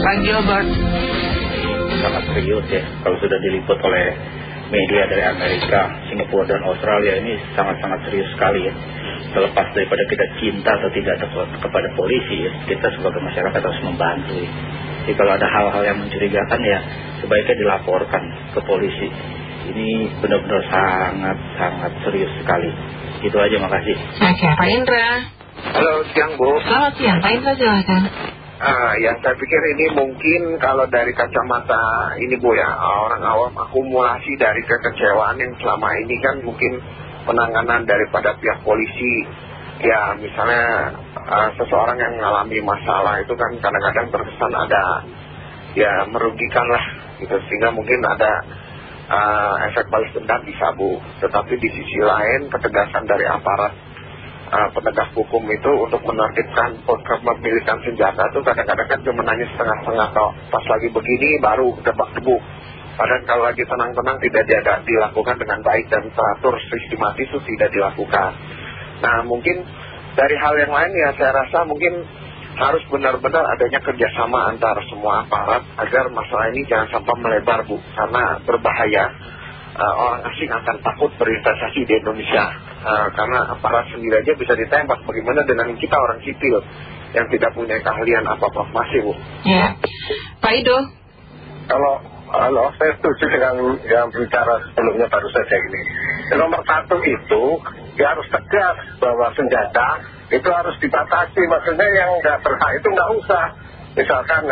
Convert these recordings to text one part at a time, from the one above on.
Pak Gilbert. Sangat serius ya, kalau sudah diliput oleh media dari Amerika, Singapura, dan Australia ini sangat-sangat serius sekali ya. Terlepas daripada kita cinta atau tidak kepada polisi, ya, kita sebagai masyarakat harus membantu. Ya. Jadi kalau ada hal-hal yang mencurigakan ya sebaiknya dilaporkan ke polisi. Ini benar-benar sangat-sangat serius sekali. Itu aja, makasih. Oke, Pak Indra. Halo, siang Bu. Selamat siang, Pak Indra silakan. Ah, yang saya pikir ini mungkin kalau dari kacamata ini Bu ya, orang awam akumulasi dari kekecewaan yang selama ini kan mungkin penanganan daripada pihak polisi. Ya, misalnya uh, seseorang yang mengalami masalah itu kan kadang-kadang terkesan ada ya merugikan lah gitu sehingga mungkin ada uh, efek balas dendam bisa Bu. Tetapi di sisi lain ketegasan dari aparat uh, penegak hukum itu untuk menertibkan kepemilikan senjata itu kadang-kadang kan cuma nanya setengah-setengah atau pas lagi begini baru debak debu padahal kalau lagi tenang-tenang tidak ada dilakukan dengan baik dan teratur sistematis itu tidak dilakukan. Nah mungkin dari hal yang lain ya saya rasa mungkin harus benar-benar adanya kerjasama antar semua aparat agar masalah ini jangan sampai melebar Bu karena berbahaya. Uh, orang asing akan takut berinvestasi di Indonesia uh, karena aparat sendiri aja bisa ditembak. Bagaimana dengan kita orang sipil yang tidak punya keahlian apa-apa? Masih Bu. Ya. Pak Ido? Kalau halo saya setuju dengan yang bicara sebelumnya baru saja ini. Nomor satu itu ya harus tegas bahwa senjata itu harus dibatasi. Maksudnya yang nggak berhak itu nggak usah. Misalkan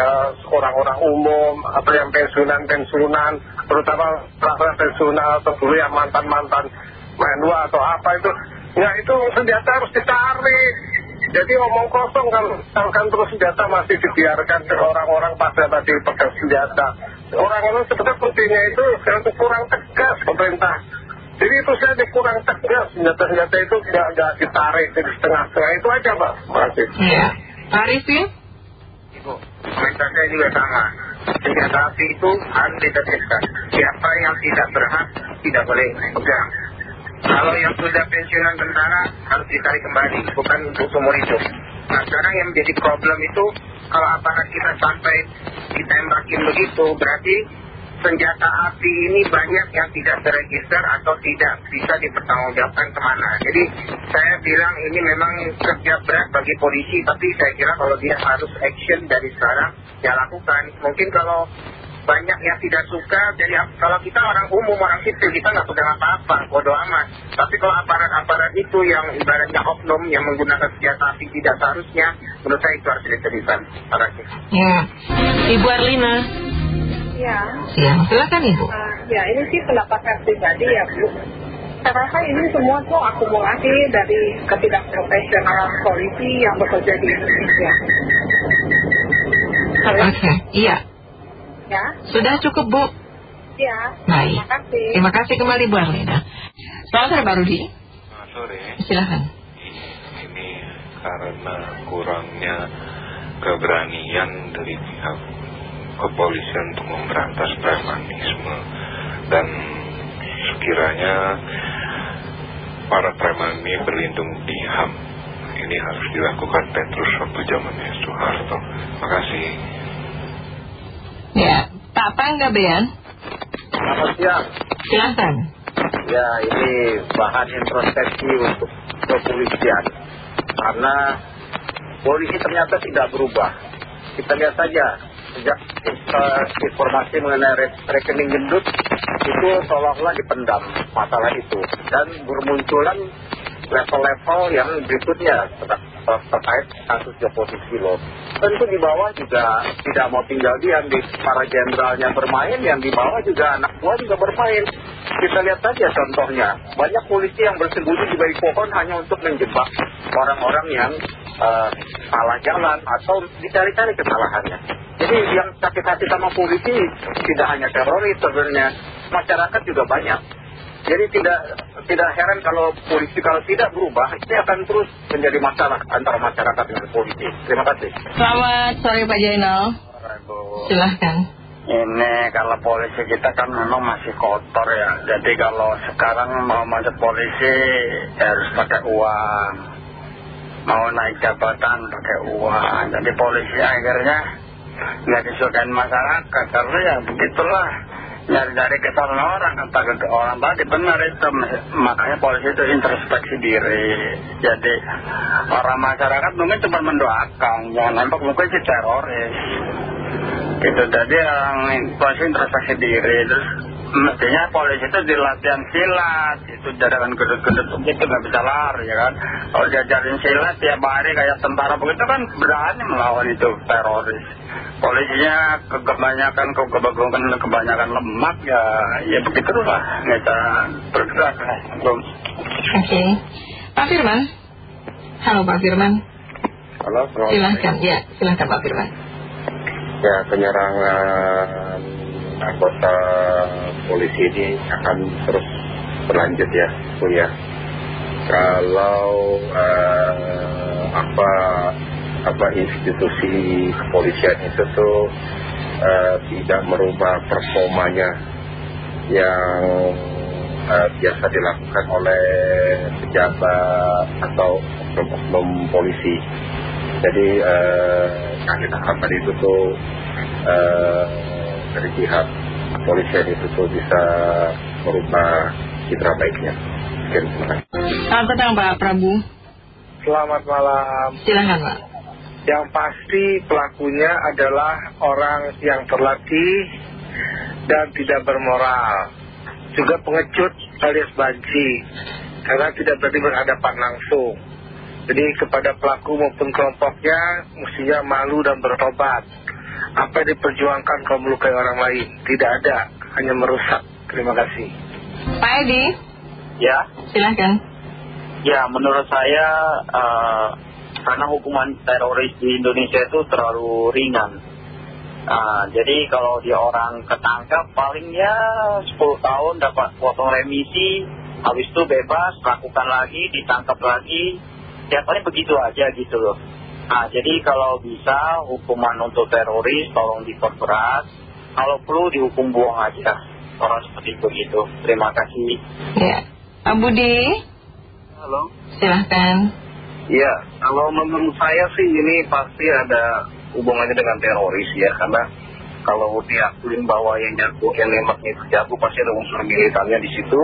orang-orang umum atau yang pensiunan-pensiunan terutama para pensiunan atau dulu yang mantan-mantan menua atau apa itu ya itu senjata harus ditarik jadi omong kosong kalau misalkan terus senjata masih dibiarkan ke orang-orang pada tadi pegang senjata orang-orang sebetulnya pentingnya itu untuk kurang tegas pemerintah jadi itu saya kurang tegas senjata-senjata itu nggak ditarik jadi setengah-setengah itu aja Pak Masih. Iya Pak Arifin Ibu, komentar saya juga sama. Senjata api itu harus ditertibkan. Siapa yang tidak berhak tidak boleh pegang. Kalau yang sudah pensiunan tentara harus ditarik kembali, bukan untuk seumur hidup. Nah sekarang yang menjadi problem itu kalau aparat kita sampai ditembakin begitu, berarti senjata api ini banyak yang tidak terregister atau tidak bisa dipertanggungjawabkan ke mana. Jadi saya bilang ini memang kerja berat bagi polisi, tapi saya kira kalau dia harus action dari sekarang, ya lakukan. Mungkin kalau banyak yang tidak suka, jadi kalau kita orang umum, orang sipil, kita nggak pegang apa-apa, bodo amat. Tapi kalau aparat-aparat itu yang ibaratnya oknum yang menggunakan senjata api tidak seharusnya, menurut saya itu harus ditertibkan. Terima kasih. Ya, Ibu Arlina. Ya. Siang, silakan Ibu. Uh, ya, ini sih pendapat saya pribadi ya Bu. Saya rasa ini semua tuh akumulasi dari ketidakprofesionalan polisi yang bekerja di Indonesia. Oke, okay. iya. Ya. Sudah cukup Bu. Ya. Baik. Terima kasih. Terima kasih kembali Bu Arlina. Selamat sore Pak Rudi. Selamat sore. Silakan. Ini karena kurangnya keberanian dari pihak kepolisian untuk memberantas premanisme dan sekiranya para preman ini berlindung di HAM ini harus dilakukan Petrus waktu zamannya Soeharto makasih ya. Pak Pangga Bean? Selamat siang. Silahkan ya ini bahan introspeksi untuk kepolisian. Karena polisi ternyata tidak berubah. Kita lihat saja sejak uh, informasi mengenai re rekening gendut itu seolah-olah dipendam masalah itu. Dan bermunculan level-level yang berikutnya terkait kasus Joko Susilo. Tentu di bawah juga tidak mau tinggal diam, di para jenderalnya bermain, yang di bawah juga anak buah juga bermain. Kita lihat saja contohnya, banyak polisi yang bersembunyi di balik pohon hanya untuk menjebak orang-orang yang uh, salah jalan atau dicari-cari kesalahannya. Jadi yang sakit hati sama polisi tidak hanya teroris sebenarnya, masyarakat juga banyak. Jadi tidak tidak heran kalau polisi kalau tidak berubah ini akan terus menjadi masalah antara masyarakat dengan polisi. Terima kasih. Selamat sore Pak Jainal. Silahkan. Ini kalau polisi kita kan memang masih kotor ya. Jadi kalau sekarang mau masuk polisi harus pakai uang. Mau naik jabatan pakai uang. Jadi polisi akhirnya nggak disukain masyarakat karena ya begitulah nyari-nyari kesalahan orang kata orang tadi benar itu. Makanya polisi itu introspeksi diri. Jadi orang masyarakat mungkin cuma mendoakan jangan nampak mungkin si teroris. Gitu jadi yang polisi introspeksi diri terus mestinya polisi itu di latihan silat itu jaringan gedut-gedut begitu nggak bisa lari ya kan? Kalau diajarin silat tiap hari kayak tentara begitu kan berani melawan itu teroris. Polisinya kebanyakan kebanyakan kebanyakan lemak ya ya begitulah nggak bergerak belum oke. Pak Firman? Halo Pak Firman. Halo silahkan ya silahkan Pak Firman. Ya penyerangan anggota polisi ini akan terus berlanjut ya Bu ya kalau uh, apa apa institusi kepolisian itu tuh uh, tidak merubah performanya yang uh, biasa dilakukan oleh pejabat atau oknum polisi. Jadi uh, kita itu tuh uh, dari pihak kepolisian itu tuh bisa merubah citra baiknya. Sekian, terima kasih. Selamat petang Pak Prabu. Selamat malam. Silahkan Pak. Yang pasti pelakunya adalah orang yang terlatih dan tidak bermoral. Juga pengecut alias banci. Karena tidak berarti berhadapan langsung. Jadi kepada pelaku maupun kelompoknya mestinya malu dan bertobat. Apa yang diperjuangkan kalau melukai orang lain? Tidak ada, hanya merusak. Terima kasih. Pak Edi. Ya. Silahkan. Ya, menurut saya uh, karena hukuman teroris di Indonesia itu terlalu ringan. Uh, jadi kalau dia orang ketangkap paling ya 10 tahun dapat potong remisi, habis itu bebas, lakukan lagi, ditangkap lagi, ya paling begitu aja gitu loh. Nah, jadi kalau bisa hukuman untuk teroris tolong diperberat, kalau perlu dihukum buang aja. Orang seperti itu gitu. Terima kasih. Ya. Pak Budi. Halo. Silahkan. Ya, kalau menurut saya sih ini pasti ada hubungannya dengan teroris ya, karena kalau diakuin bahwa yang jago, yang nembaknya itu jago, pasti ada unsur militannya di situ.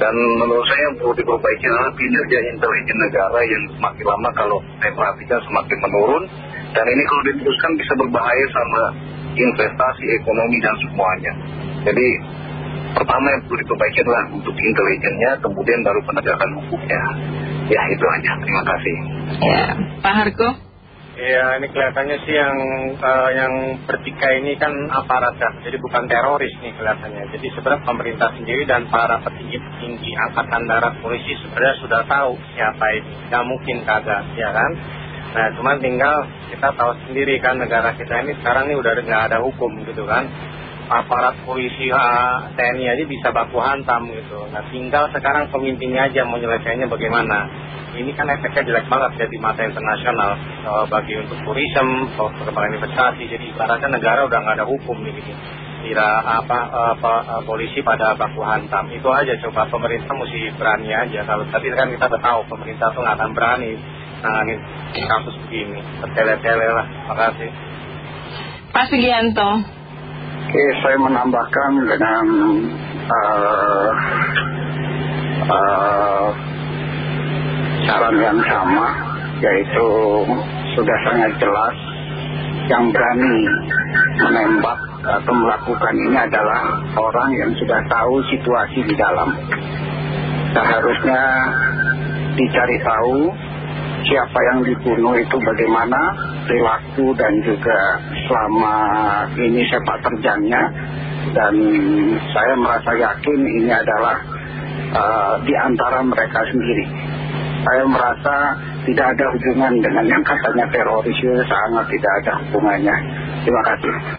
Dan menurut saya yang perlu diperbaiki adalah kinerja intelijen negara yang semakin lama kalau saya perhatikan semakin menurun. Dan ini kalau diteruskan bisa berbahaya sama investasi, ekonomi dan semuanya. Jadi pertama yang perlu diperbaiki adalah untuk intelijennya, kemudian baru penegakan hukumnya. Ya itu aja, terima kasih. Ya, Pak Harko. Ya, ini kelihatannya sih yang uh, yang bertikai ini kan aparat ya, jadi bukan teroris nih kelihatannya. Jadi sebenarnya pemerintah sendiri dan para petinggi-petinggi angkatan darat polisi sebenarnya sudah tahu siapa ini. Nggak mungkin kagak, ya kan? Nah, cuman tinggal kita tahu sendiri kan negara kita ini sekarang ini udah nggak ada hukum gitu kan. Aparat polisi uh, TNI aja bisa baku hantam gitu. Nah, tinggal sekarang pemimpinnya aja mau nyelesainya bagaimana ini kan efeknya jelek banget ya di mata internasional uh, bagi untuk turisme, perkembangan investasi. Jadi ibaratnya negara udah nggak ada hukum nih gitu. Apa, apa uh, polisi pada baku hantam. Itu aja coba pemerintah mesti berani aja. Kalau tadi kan kita udah tahu pemerintah tuh nggak akan berani nanganin kasus begini. Bertele-tele lah. Terima kasih. Pak Sugianto. Oke, saya menambahkan dengan uh, uh, saran yang sama yaitu sudah sangat jelas yang berani menembak atau melakukan ini adalah orang yang sudah tahu situasi di dalam. Seharusnya dicari tahu siapa yang dibunuh itu bagaimana perilaku dan juga selama ini sepak terjangnya dan saya merasa yakin ini adalah uh, di antara mereka sendiri saya merasa tidak ada hubungan dengan yang katanya teroris sangat tidak ada hubungannya. Terima kasih.